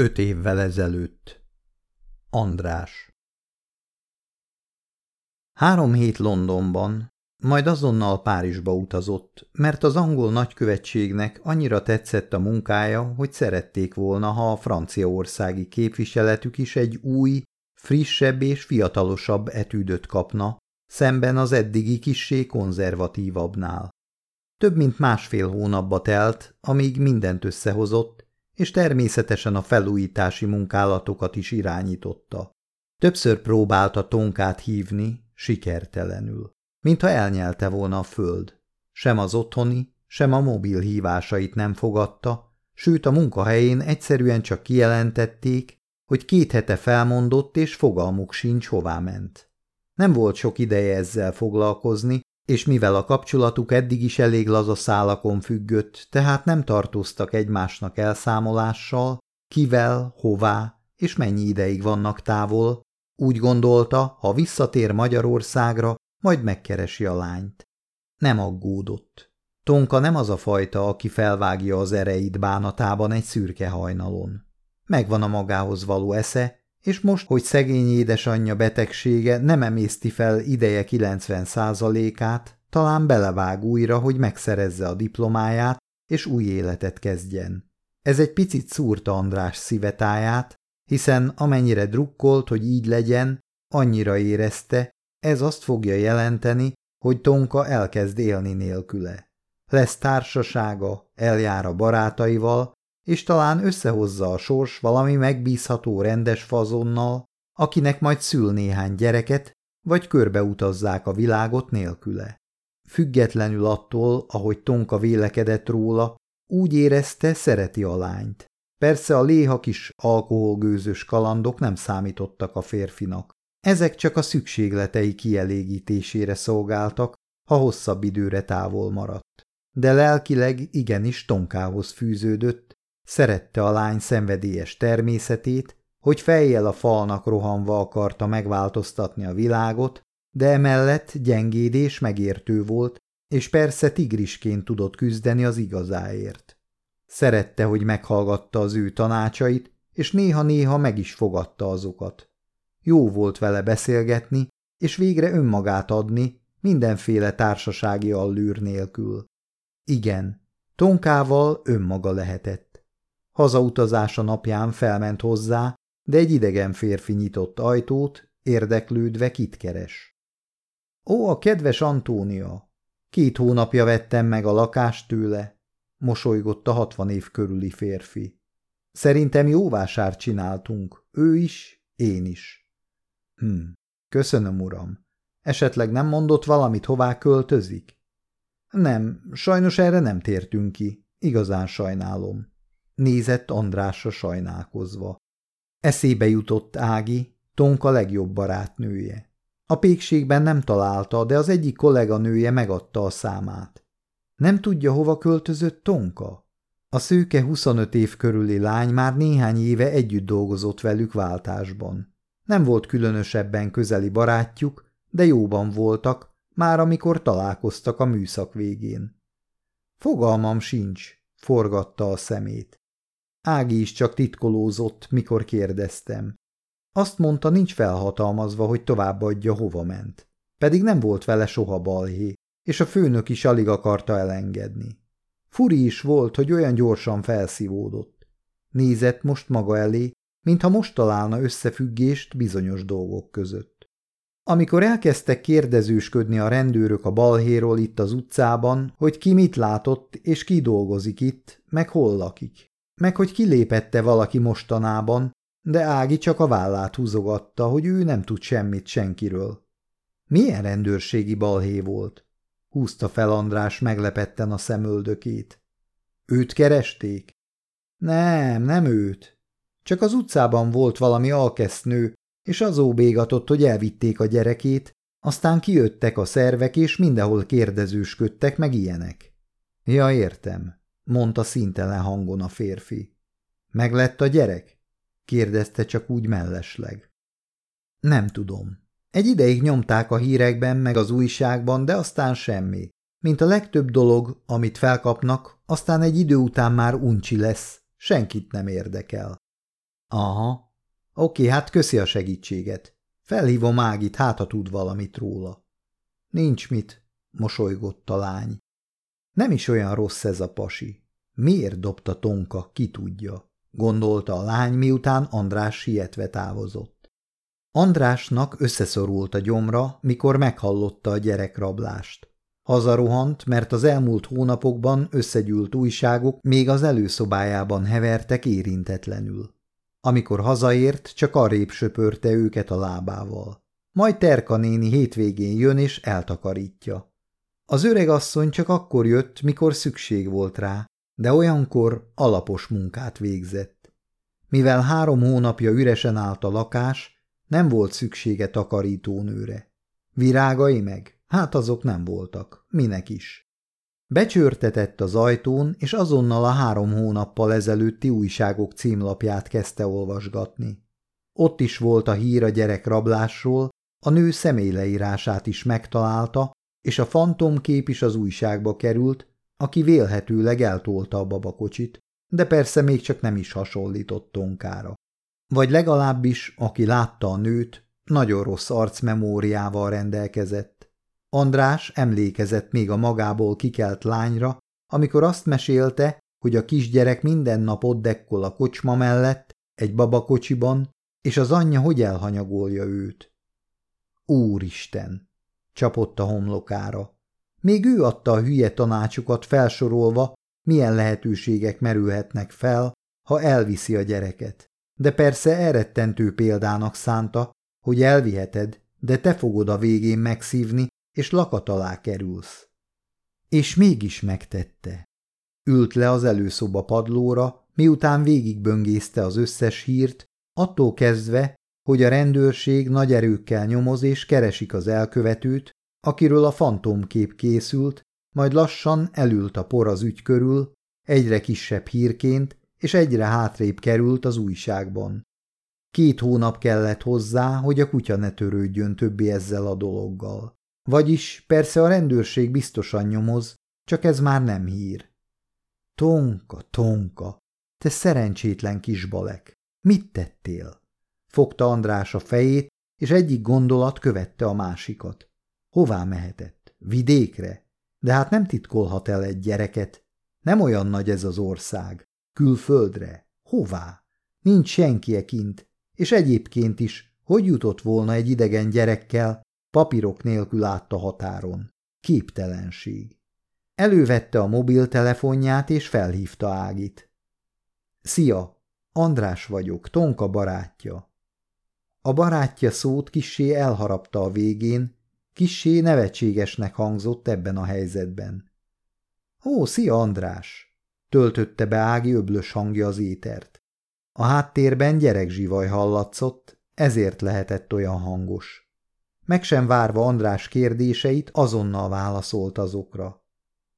Öt évvel ezelőtt. András. Három hét Londonban, majd azonnal Párizsba utazott, mert az angol nagykövetségnek annyira tetszett a munkája, hogy szerették volna, ha a franciaországi képviseletük is egy új, frissebb és fiatalosabb etűdöt kapna, szemben az eddigi kissé konzervatívabbnál. Több mint másfél hónapba telt, amíg mindent összehozott, és természetesen a felújítási munkálatokat is irányította. Többször próbálta Tonkát hívni, sikertelenül. Mintha elnyelte volna a föld. Sem az otthoni, sem a mobil hívásait nem fogadta, sőt a munkahelyén egyszerűen csak kijelentették, hogy két hete felmondott, és fogalmuk sincs, hová ment. Nem volt sok ideje ezzel foglalkozni, és mivel a kapcsolatuk eddig is elég laza szálakon függött, tehát nem tartoztak egymásnak elszámolással, kivel, hová és mennyi ideig vannak távol, úgy gondolta, ha visszatér Magyarországra, majd megkeresi a lányt. Nem aggódott. Tonka nem az a fajta, aki felvágja az ereit bánatában egy szürke hajnalon. Megvan a magához való esze, és most, hogy szegény édesanyja betegsége nem emészti fel ideje 90 százalékát, talán belevág újra, hogy megszerezze a diplomáját, és új életet kezdjen. Ez egy picit szúrta András szívetáját, hiszen amennyire drukkolt, hogy így legyen, annyira érezte, ez azt fogja jelenteni, hogy Tonka elkezd élni nélküle. Lesz társasága, eljár a barátaival, és talán összehozza a sors valami megbízható rendes fazonnal, akinek majd szül néhány gyereket, vagy körbeutazzák a világot nélküle. Függetlenül attól, ahogy Tonka vélekedett róla, úgy érezte, szereti a lányt. Persze a léha kis alkoholgőzös kalandok nem számítottak a férfinak. Ezek csak a szükségletei kielégítésére szolgáltak, ha hosszabb időre távol maradt. De lelkileg igenis Tonkához fűződött, Szerette a lány szenvedélyes természetét, hogy fejjel a falnak rohanva akarta megváltoztatni a világot, de emellett gyengéd és megértő volt, és persze tigrisként tudott küzdeni az igazáért. Szerette, hogy meghallgatta az ő tanácsait, és néha-néha meg is fogadta azokat. Jó volt vele beszélgetni, és végre önmagát adni, mindenféle társasági allűr nélkül. Igen, Tonkával önmaga lehetett. Hazautazása napján felment hozzá, de egy idegen férfi nyitott ajtót, érdeklődve kit keres. Ó, a kedves Antónia! Két hónapja vettem meg a lakást tőle, mosolygott a hatvan év körüli férfi. Szerintem jó vásárt csináltunk, ő is, én is. Hm, köszönöm, uram. Esetleg nem mondott valamit, hová költözik? Nem, sajnos erre nem tértünk ki. Igazán sajnálom nézett Andrásra sajnálkozva. Eszébe jutott Ági, Tonka legjobb barátnője. A pékségben nem találta, de az egyik kolléganője megadta a számát. Nem tudja, hova költözött Tonka? A szőke 25 év körüli lány már néhány éve együtt dolgozott velük váltásban. Nem volt különösebben közeli barátjuk, de jóban voltak, már amikor találkoztak a műszak végén. Fogalmam sincs, forgatta a szemét. Ági is csak titkolózott, mikor kérdeztem. Azt mondta, nincs felhatalmazva, hogy továbbadja, hova ment. Pedig nem volt vele soha balhé, és a főnök is alig akarta elengedni. Furi is volt, hogy olyan gyorsan felszívódott. Nézett most maga elé, mintha most találna összefüggést bizonyos dolgok között. Amikor elkezdtek kérdezősködni a rendőrök a balhéról itt az utcában, hogy ki mit látott és ki dolgozik itt, meg hol lakik, meg hogy kilépette valaki mostanában, de Ági csak a vállát húzogatta, hogy ő nem tud semmit senkiről. Milyen rendőrségi balhé volt? Húzta fel András meglepetten a szemöldökét. Őt keresték? Nem, nem őt. Csak az utcában volt valami alkesznő, és az óbégatott, hogy elvitték a gyerekét, aztán kijöttek a szervek, és mindenhol kérdezősködtek, meg ilyenek. Ja, értem mondta szintelen hangon a férfi. Meglett a gyerek? kérdezte csak úgy mellesleg. Nem tudom. Egy ideig nyomták a hírekben meg az újságban, de aztán semmi. Mint a legtöbb dolog, amit felkapnak, aztán egy idő után már uncsi lesz, senkit nem érdekel. Aha. Oké, hát köszi a segítséget. Felhívom Ágit, hát ha tud valamit róla. Nincs mit, mosolygott a lány. Nem is olyan rossz ez a pasi. Miért dobta Tonka, ki tudja, gondolta a lány, miután András sietve távozott. Andrásnak összeszorult a gyomra, mikor meghallotta a gyerekrablást. Hazarohant, mert az elmúlt hónapokban összegyűlt újságok még az előszobájában hevertek érintetlenül. Amikor hazaért, csak arrébb söpörte őket a lábával. Majd Terka néni hétvégén jön és eltakarítja. Az öreg asszony csak akkor jött, mikor szükség volt rá, de olyankor alapos munkát végzett. Mivel három hónapja üresen állt a lakás, nem volt szüksége takarítónőre. Virágai meg? Hát azok nem voltak. Minek is. Becsörtetett az ajtón, és azonnal a három hónappal ezelőtti újságok címlapját kezdte olvasgatni. Ott is volt a hír a gyerek rablásról, a nő személyleírását is megtalálta, és a fantomkép is az újságba került, aki vélhetőleg eltolta a babakocsit, de persze még csak nem is hasonlított Tonkára. Vagy legalábbis, aki látta a nőt, nagyon rossz arcmemóriával rendelkezett. András emlékezett még a magából kikelt lányra, amikor azt mesélte, hogy a kisgyerek minden nap ott dekkol a kocsma mellett, egy babakocsiban, és az anyja hogy elhanyagolja őt. Úristen! Csapott a homlokára. Még ő adta a hülye tanácsukat felsorolva, milyen lehetőségek merülhetnek fel, ha elviszi a gyereket. De persze elrettentő példának szánta, hogy elviheted, de te fogod a végén megszívni, és lakat alá kerülsz. És mégis megtette. Ült le az előszoba padlóra, miután végigböngészte az összes hírt, attól kezdve, hogy a rendőrség nagy erőkkel nyomoz és keresik az elkövetőt, akiről a fantomkép készült, majd lassan elült a por az ügy körül, egyre kisebb hírként, és egyre hátrébb került az újságban. Két hónap kellett hozzá, hogy a kutya ne törődjön többé ezzel a dologgal. Vagyis persze a rendőrség biztosan nyomoz, csak ez már nem hír. Tonka, Tonka, te szerencsétlen kisbalek, mit tettél? Fogta András a fejét, és egyik gondolat követte a másikat. Hová mehetett? Vidékre? De hát nem titkolhat el egy gyereket. Nem olyan nagy ez az ország. Külföldre? Hová? Nincs senki kint. És egyébként is, hogy jutott volna egy idegen gyerekkel, papírok nélkül át a határon? Képtelenség. Elővette a mobiltelefonját és felhívta Ágit. Szia, András vagyok, Tonka barátja. A barátja szót kissé elharapta a végén, kissé nevetségesnek hangzott ebben a helyzetben. Ó, szia András! töltötte be Ági öblös hangja az étert. A háttérben gyerekzsivaj hallatszott, ezért lehetett olyan hangos. Meg sem várva András kérdéseit, azonnal válaszolt azokra.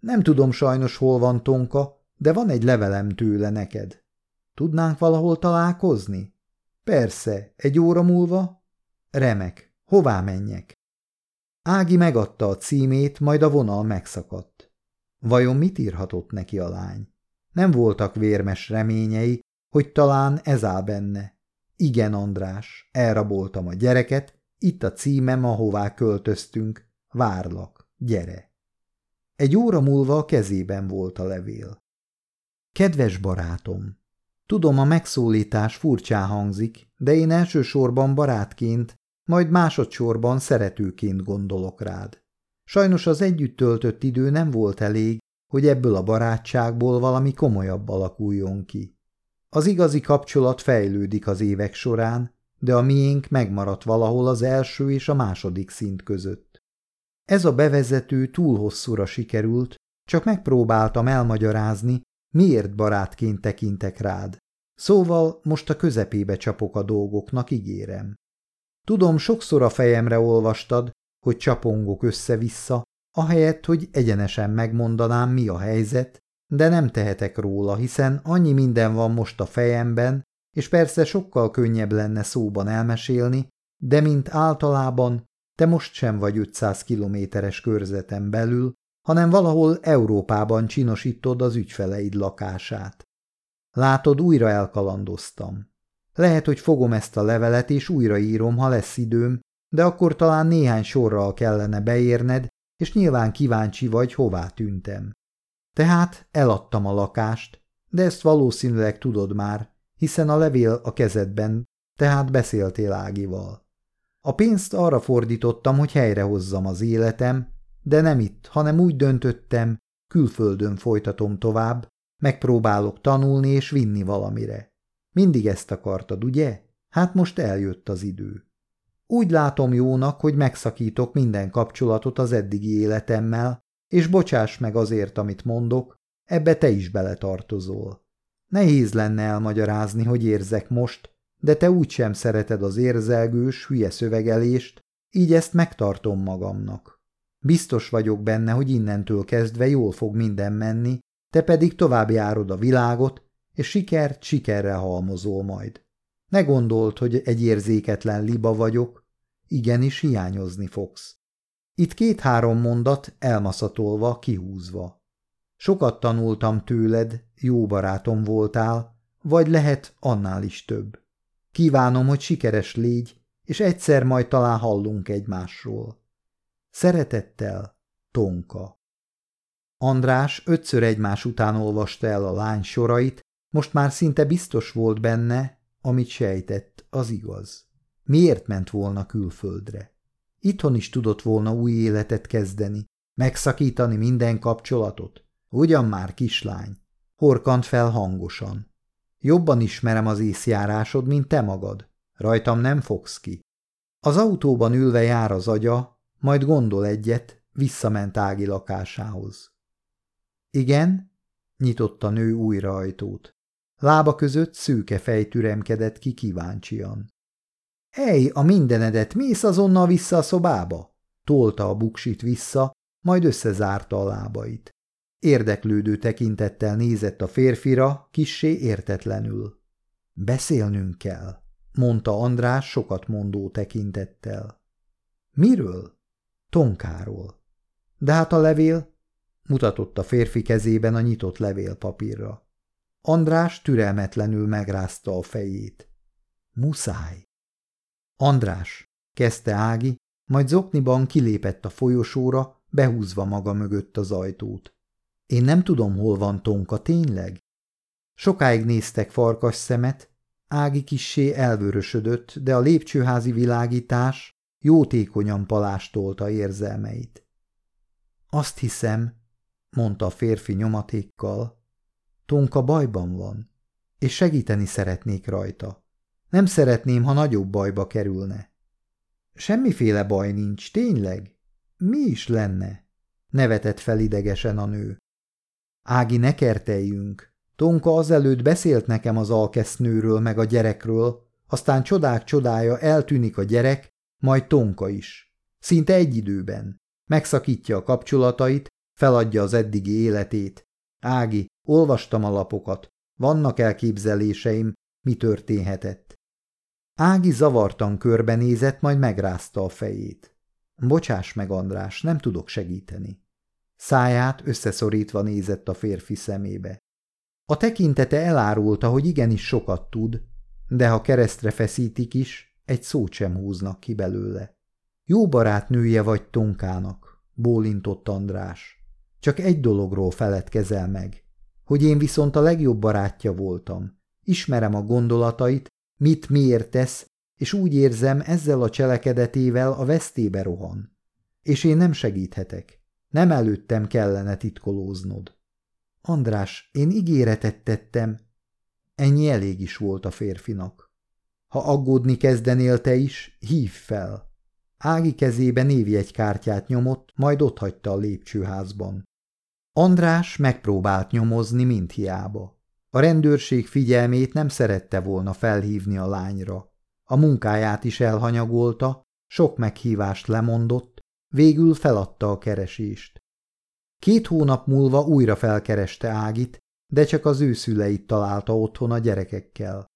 Nem tudom sajnos, hol van Tonka, de van egy levelem tőle neked. Tudnánk valahol találkozni? Persze, egy óra múlva? Remek, hová menjek? Ági megadta a címét, majd a vonal megszakadt. Vajon mit írhatott neki a lány? Nem voltak vérmes reményei, hogy talán ez áll benne. Igen, András, elraboltam a gyereket, itt a címem, ahová költöztünk. Várlak, gyere. Egy óra múlva a kezében volt a levél. Kedves barátom, tudom, a megszólítás furcsán hangzik, de én elsősorban barátként, majd másodszorban szeretőként gondolok rád. Sajnos az együtt töltött idő nem volt elég, hogy ebből a barátságból valami komolyabb alakuljon ki. Az igazi kapcsolat fejlődik az évek során, de a miénk megmaradt valahol az első és a második szint között. Ez a bevezető túl hosszúra sikerült, csak megpróbáltam elmagyarázni, miért barátként tekintek rád. Szóval most a közepébe csapok a dolgoknak, ígérem. Tudom, sokszor a fejemre olvastad, hogy csapongok össze-vissza, ahelyett, hogy egyenesen megmondanám, mi a helyzet, de nem tehetek róla, hiszen annyi minden van most a fejemben, és persze sokkal könnyebb lenne szóban elmesélni, de mint általában, te most sem vagy 500 kilométeres körzeten belül, hanem valahol Európában csinosítod az ügyfeleid lakását. Látod, újra elkalandoztam. Lehet, hogy fogom ezt a levelet, és újraírom, ha lesz időm, de akkor talán néhány sorral kellene beérned, és nyilván kíváncsi vagy, hová tűntem. Tehát eladtam a lakást, de ezt valószínűleg tudod már, hiszen a levél a kezedben, tehát beszéltél Ágival. A pénzt arra fordítottam, hogy helyrehozzam az életem, de nem itt, hanem úgy döntöttem, külföldön folytatom tovább, megpróbálok tanulni és vinni valamire. Mindig ezt akartad, ugye? Hát most eljött az idő. Úgy látom jónak, hogy megszakítok minden kapcsolatot az eddigi életemmel, és bocsáss meg azért, amit mondok, ebbe te is beletartozol. Nehéz lenne elmagyarázni, hogy érzek most, de te úgysem szereted az érzelgős, hülye szövegelést, így ezt megtartom magamnak. Biztos vagyok benne, hogy innentől kezdve jól fog minden menni, te pedig tovább járod a világot, és sikert sikerre halmozol majd. Ne gondold, hogy egy érzéketlen liba vagyok, igenis hiányozni fogsz. Itt két-három mondat elmaszatolva, kihúzva. Sokat tanultam tőled, jó barátom voltál, vagy lehet annál is több. Kívánom, hogy sikeres légy, és egyszer majd talán hallunk egymásról. Szeretettel, Tonka. András ötször egymás után olvasta el a lány sorait, most már szinte biztos volt benne, amit sejtett, az igaz. Miért ment volna külföldre? Itthon is tudott volna új életet kezdeni, megszakítani minden kapcsolatot. Ugyan már kislány. Horkant fel hangosan. Jobban ismerem az észjárásod, mint te magad. Rajtam nem fogsz ki. Az autóban ülve jár az agya, majd gondol egyet, visszament Ági lakásához. Igen? Nyitotta nő újra ajtót. Lába között szőke fej türemkedett ki kíváncsian. Ej, a mindenedet, mész azonnal vissza a szobába? Tolta a buksit vissza, majd összezárta a lábait. Érdeklődő tekintettel nézett a férfira, kissé értetlenül. Beszélnünk kell, mondta András sokat mondó tekintettel. Miről? Tonkáról. De hát a levél, mutatott a férfi kezében a nyitott levélpapírra. András türelmetlenül megrázta a fejét. Muszáj. András, kezdte Ági, majd zokniban kilépett a folyosóra, behúzva maga mögött az ajtót. Én nem tudom, hol van Tonka tényleg? Sokáig néztek farkas szemet, Ági kissé elvörösödött, de a lépcsőházi világítás jótékonyan palástolta érzelmeit. Azt hiszem, mondta a férfi nyomatékkal, Tonka bajban van, és segíteni szeretnék rajta. Nem szeretném, ha nagyobb bajba kerülne. Semmiféle baj nincs, tényleg? Mi is lenne? Nevetett fel idegesen a nő. Ági, ne kerteljünk. Tonka azelőtt beszélt nekem az alkesznőről meg a gyerekről, aztán csodák csodája eltűnik a gyerek, majd Tonka is. Szinte egy időben. Megszakítja a kapcsolatait, feladja az eddigi életét. Ági, olvastam a lapokat. Vannak elképzeléseim, mi történhetett. Ági zavartan körbenézett, majd megrázta a fejét. Bocsáss meg, András, nem tudok segíteni. Száját összeszorítva nézett a férfi szemébe. A tekintete elárulta, hogy igenis sokat tud, de ha keresztre feszítik is, egy szót sem húznak ki belőle. Jó barátnője vagy Tonkának, bólintott András. Csak egy dologról feledkezel meg, hogy én viszont a legjobb barátja voltam. Ismerem a gondolatait, mit miért tesz, és úgy érzem, ezzel a cselekedetével a vesztébe rohan. És én nem segíthetek. Nem előttem kellene titkolóznod. András, én ígéretet tettem. Ennyi elég is volt a férfinak. Ha aggódni kezdenél te is, hív fel. Ági kezébe névjegykártyát nyomott, majd otthagyta a lépcsőházban. András megpróbált nyomozni, mint hiába. A rendőrség figyelmét nem szerette volna felhívni a lányra. A munkáját is elhanyagolta, sok meghívást lemondott, végül feladta a keresést. Két hónap múlva újra felkereste Ágit, de csak az ő szüleit találta otthon a gyerekekkel.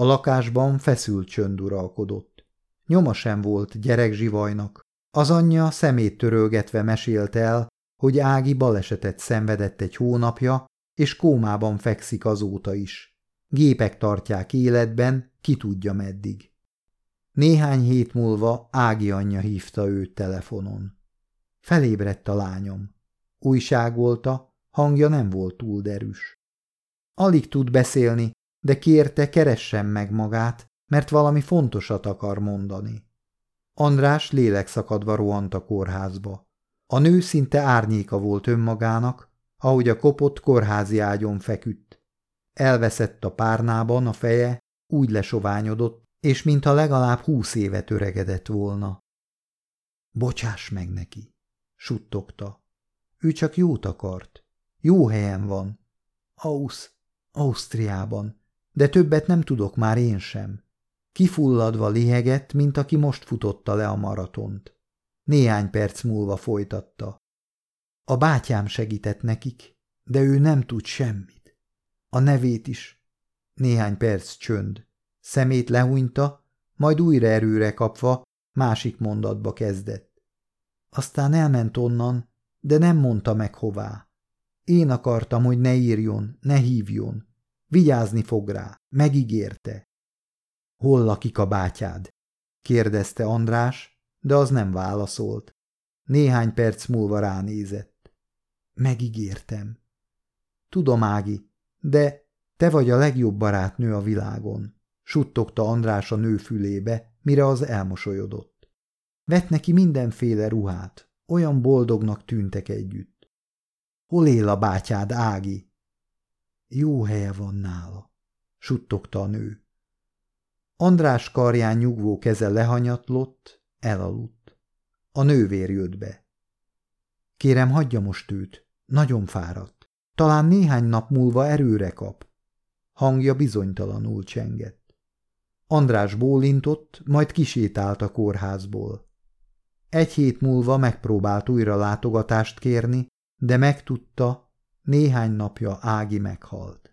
A lakásban feszült csönd uralkodott. Nyoma sem volt gyerekzsivajnak. Az anyja szemét törölgetve mesélte el, hogy Ági balesetet szenvedett egy hónapja, és kómában fekszik azóta is. Gépek tartják életben, ki tudja meddig. Néhány hét múlva Ági anyja hívta őt telefonon. Felébredt a lányom. Újságolta, hangja nem volt túl derűs. Alig tud beszélni, de kérte, keressen meg magát, mert valami fontosat akar mondani. András lélekszakadva rohant a kórházba. A nő szinte árnyéka volt önmagának, ahogy a kopott kórházi ágyon feküdt. Elveszett a párnában a feje, úgy lesoványodott, és mintha legalább húsz évet öregedett volna. Bocsáss meg neki, suttogta. Ő csak jót akart. Jó helyen van. Ausz, Ausztriában. De többet nem tudok már én sem. Kifulladva lihegett, mint aki most futotta le a maratont. Néhány perc múlva folytatta. A bátyám segített nekik, de ő nem tud semmit. A nevét is. Néhány perc csönd. Szemét lehúnyta, majd újra erőre kapva másik mondatba kezdett. Aztán elment onnan, de nem mondta meg hová. Én akartam, hogy ne írjon, ne hívjon. Vigyázni fog rá, megígérte. Hol lakik a bátyád? kérdezte András, de az nem válaszolt. Néhány perc múlva ránézett. Megígértem. Tudom, Ági, de te vagy a legjobb barátnő a világon, suttogta András a nő fülébe, mire az elmosolyodott. Vett neki mindenféle ruhát, olyan boldognak tűntek együtt. Hol él a bátyád, Ági? Jó helye van nála, suttogta a nő. András karján nyugvó keze lehanyatlott, elaludt. A nővér jött be. Kérem, hagyja most őt. Nagyon fáradt. Talán néhány nap múlva erőre kap. Hangja bizonytalanul csengett. András bólintott, majd kisétált a kórházból. Egy hét múlva megpróbált újra látogatást kérni, de megtudta, néhány napja Ági meghalt.